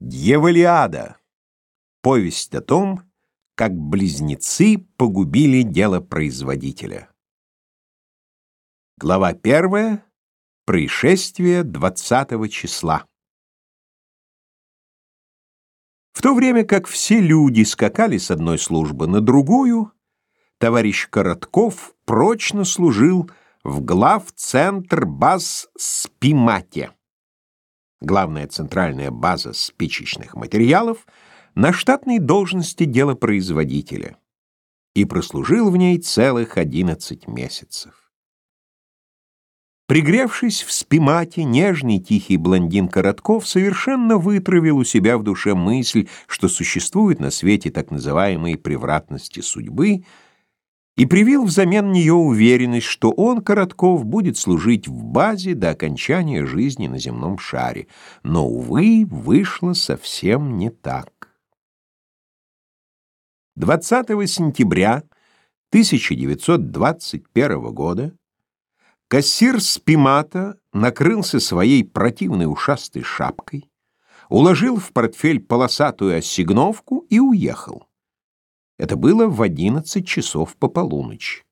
Дьяволиада. Повесть о том, как близнецы погубили дело производителя. Глава первая. Происшествие 20 числа. В то время как все люди скакали с одной службы на другую, товарищ Коротков прочно служил в глав-центр баз Спимате главная центральная база спичечных материалов, на штатной должности делопроизводителя и прослужил в ней целых 11 месяцев. Пригревшись в спимате, нежный тихий блондин Коротков совершенно вытравил у себя в душе мысль, что существуют на свете так называемые превратности судьбы — и привил взамен нее уверенность, что он, Коротков, будет служить в базе до окончания жизни на земном шаре. Но, увы, вышло совсем не так. 20 сентября 1921 года кассир Спимата накрылся своей противной ушастой шапкой, уложил в портфель полосатую ассигновку и уехал. Это было в одиннадцать часов по полуночи.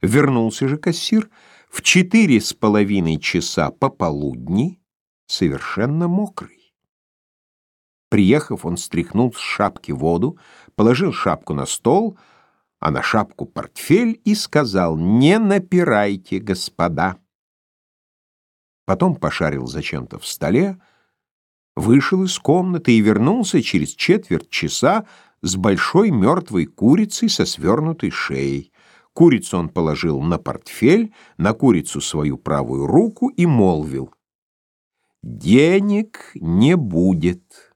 Вернулся же кассир в четыре с половиной часа пополудни, совершенно мокрый. Приехав, он стряхнул с шапки воду, положил шапку на стол, а на шапку портфель и сказал «Не напирайте, господа». Потом пошарил зачем-то в столе, вышел из комнаты и вернулся через четверть часа с большой мертвой курицей со свернутой шеей. Курицу он положил на портфель, на курицу свою правую руку и молвил. «Денег не будет».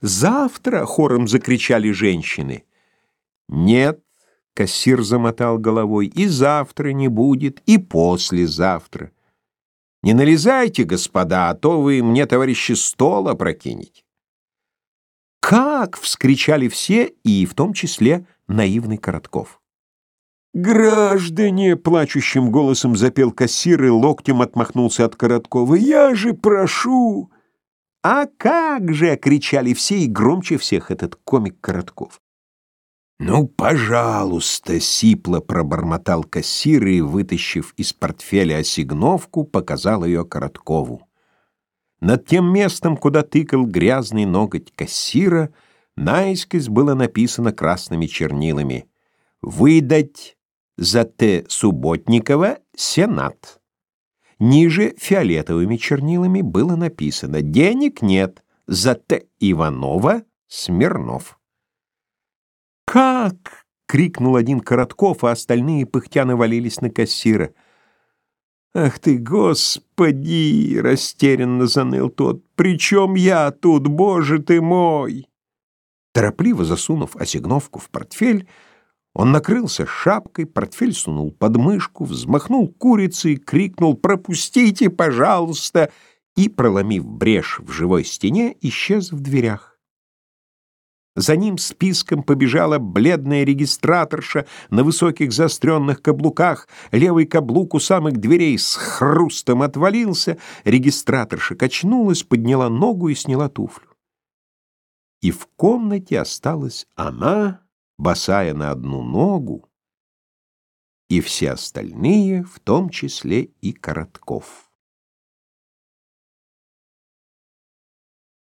«Завтра!» — хором закричали женщины. «Нет», — кассир замотал головой, — «и завтра не будет, и послезавтра. Не налезайте, господа, а то вы мне, товарищи, стол опрокинете». «Как!» — вскричали все, и в том числе наивный Коротков. «Граждане!» — плачущим голосом запел кассир и локтем отмахнулся от Короткова. «Я же прошу!» «А как же!» — кричали все, и громче всех этот комик Коротков. «Ну, пожалуйста!» — сипло пробормотал кассир и, вытащив из портфеля осигновку, показал ее Короткову. Над тем местом, куда тыкал грязный ноготь кассира, наискось было написано красными чернилами «Выдать за Т. Субботникова Сенат». Ниже фиолетовыми чернилами было написано «Денег нет, за Т. Иванова Смирнов». «Как?» — крикнул один Коротков, а остальные пыхтя навалились на кассира — «Ах ты, Господи!» — растерянно заныл тот. «Причем я тут, Боже ты мой!» Торопливо засунув осигновку в портфель, он накрылся шапкой, портфель сунул под мышку, взмахнул курицей, крикнул «Пропустите, пожалуйста!» и, проломив брешь в живой стене, исчез в дверях. За ним списком побежала бледная регистраторша на высоких заостренных каблуках. Левый каблук у самых дверей с хрустом отвалился. Регистраторша качнулась, подняла ногу и сняла туфлю. И в комнате осталась она, босая на одну ногу, и все остальные, в том числе и Коротков.